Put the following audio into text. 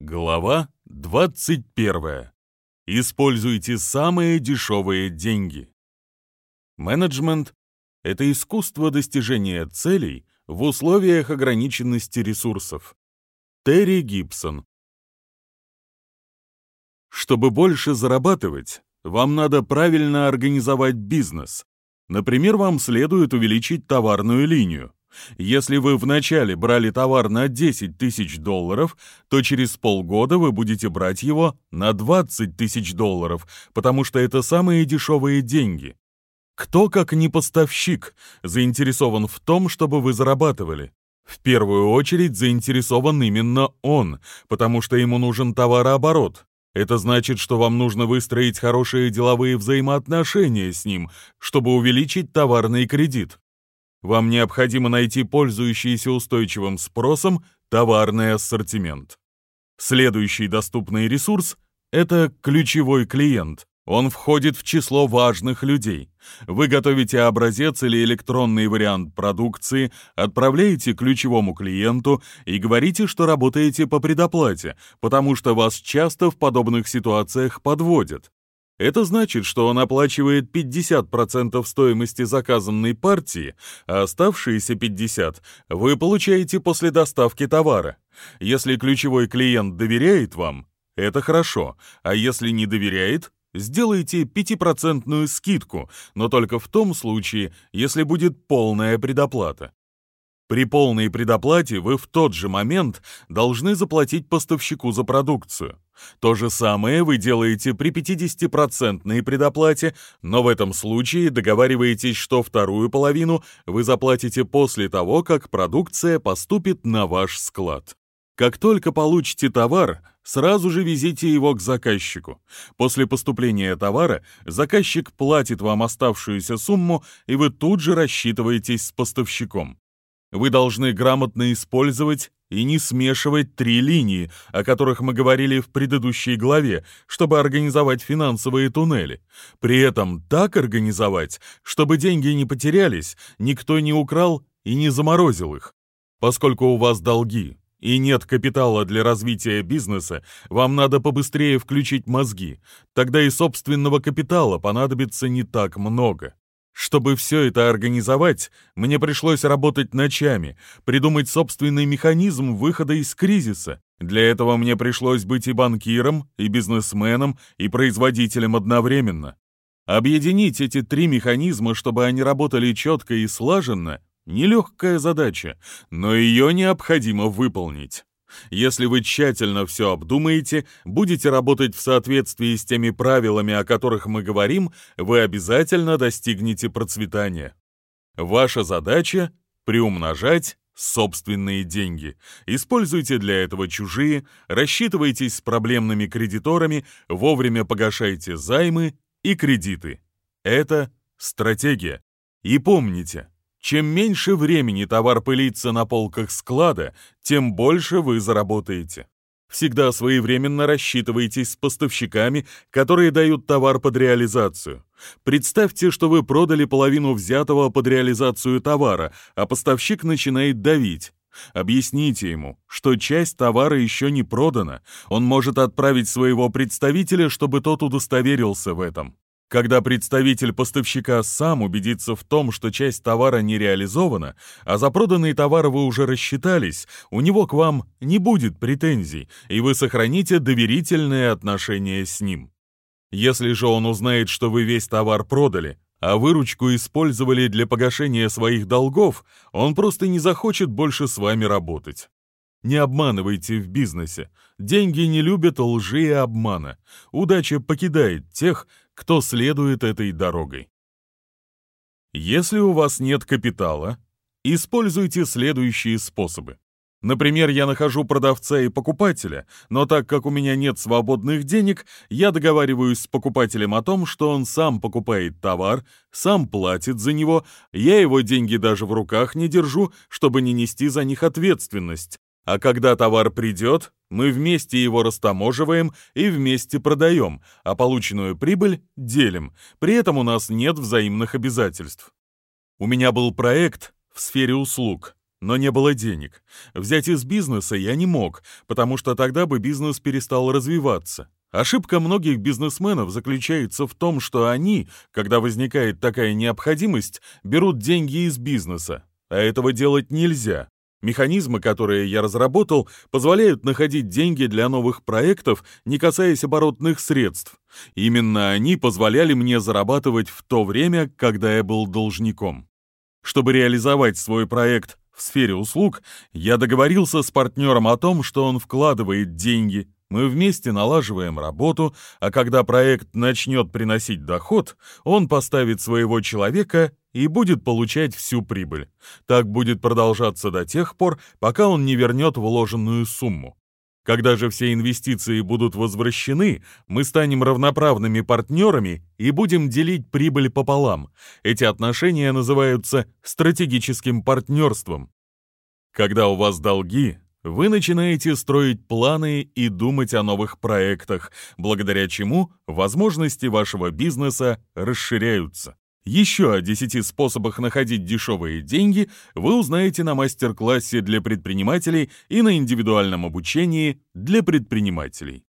Глава 21. Используйте самые дешевые деньги. Менеджмент — это искусство достижения целей в условиях ограниченности ресурсов. Терри Гибсон. Чтобы больше зарабатывать, вам надо правильно организовать бизнес. Например, вам следует увеличить товарную линию. Если вы вначале брали товар на 10 тысяч долларов, то через полгода вы будете брать его на 20 тысяч долларов, потому что это самые дешевые деньги. Кто, как не поставщик, заинтересован в том, чтобы вы зарабатывали? В первую очередь заинтересован именно он, потому что ему нужен товарооборот. Это значит, что вам нужно выстроить хорошие деловые взаимоотношения с ним, чтобы увеличить товарный кредит. Вам необходимо найти пользующийся устойчивым спросом товарный ассортимент. Следующий доступный ресурс – это ключевой клиент. Он входит в число важных людей. Вы готовите образец или электронный вариант продукции, отправляете ключевому клиенту и говорите, что работаете по предоплате, потому что вас часто в подобных ситуациях подводят. Это значит, что он оплачивает 50% стоимости заказанной партии, а оставшиеся 50% вы получаете после доставки товара. Если ключевой клиент доверяет вам, это хорошо, а если не доверяет, сделайте 5% скидку, но только в том случае, если будет полная предоплата. При полной предоплате вы в тот же момент должны заплатить поставщику за продукцию. То же самое вы делаете при 50% предоплате, но в этом случае договариваетесь, что вторую половину вы заплатите после того, как продукция поступит на ваш склад. Как только получите товар, сразу же везите его к заказчику. После поступления товара заказчик платит вам оставшуюся сумму, и вы тут же рассчитываетесь с поставщиком. Вы должны грамотно использовать и не смешивать три линии, о которых мы говорили в предыдущей главе, чтобы организовать финансовые туннели. При этом так организовать, чтобы деньги не потерялись, никто не украл и не заморозил их. Поскольку у вас долги и нет капитала для развития бизнеса, вам надо побыстрее включить мозги. Тогда и собственного капитала понадобится не так много. Чтобы все это организовать, мне пришлось работать ночами, придумать собственный механизм выхода из кризиса. Для этого мне пришлось быть и банкиром, и бизнесменом, и производителем одновременно. Объединить эти три механизма, чтобы они работали четко и слаженно, нелегкая задача, но ее необходимо выполнить. Если вы тщательно все обдумаете, будете работать в соответствии с теми правилами, о которых мы говорим, вы обязательно достигнете процветания. Ваша задача — приумножать собственные деньги. Используйте для этого чужие, рассчитывайтесь с проблемными кредиторами, вовремя погашайте займы и кредиты. Это стратегия. И помните, чем меньше времени товар пылится на полках склада, тем больше вы заработаете. Всегда своевременно рассчитывайтесь с поставщиками, которые дают товар под реализацию. Представьте, что вы продали половину взятого под реализацию товара, а поставщик начинает давить. Объясните ему, что часть товара еще не продана. Он может отправить своего представителя, чтобы тот удостоверился в этом. Когда представитель поставщика сам убедится в том, что часть товара не реализована, а за проданный товар вы уже рассчитались, у него к вам не будет претензий, и вы сохраните доверительные отношения с ним. Если же он узнает, что вы весь товар продали, а выручку использовали для погашения своих долгов, он просто не захочет больше с вами работать. Не обманывайте в бизнесе. Деньги не любят лжи и обмана. Удача покидает тех, кто следует этой дорогой. Если у вас нет капитала, используйте следующие способы. Например, я нахожу продавца и покупателя, но так как у меня нет свободных денег, я договариваюсь с покупателем о том, что он сам покупает товар, сам платит за него, я его деньги даже в руках не держу, чтобы не нести за них ответственность. А когда товар придет, мы вместе его растаможиваем и вместе продаем, а полученную прибыль делим. При этом у нас нет взаимных обязательств. У меня был проект в сфере услуг. но не было денег. Взять из бизнеса я не мог, потому что тогда бы бизнес перестал развиваться. Ошибка многих бизнесменов заключается в том, что они, когда возникает такая необходимость, берут деньги из бизнеса. А этого делать нельзя. Механизмы, которые я разработал, позволяют находить деньги для новых проектов, не касаясь оборотных средств. Именно они позволяли мне зарабатывать в то время, когда я был должником. Чтобы реализовать свой проект в сфере услуг, я договорился с партнером о том, что он вкладывает деньги, мы вместе налаживаем работу, а когда проект начнет приносить доход, он поставит своего человека и будет получать всю прибыль. Так будет продолжаться до тех пор, пока он не вернет вложенную сумму. Когда же все инвестиции будут возвращены, мы станем равноправными партнерами и будем делить прибыль пополам. Эти отношения называются стратегическим партнерством. Когда у вас долги, вы начинаете строить планы и думать о новых проектах, благодаря чему возможности вашего бизнеса расширяются. Еще о 10 способах находить дешевые деньги вы узнаете на мастер-классе для предпринимателей и на индивидуальном обучении для предпринимателей.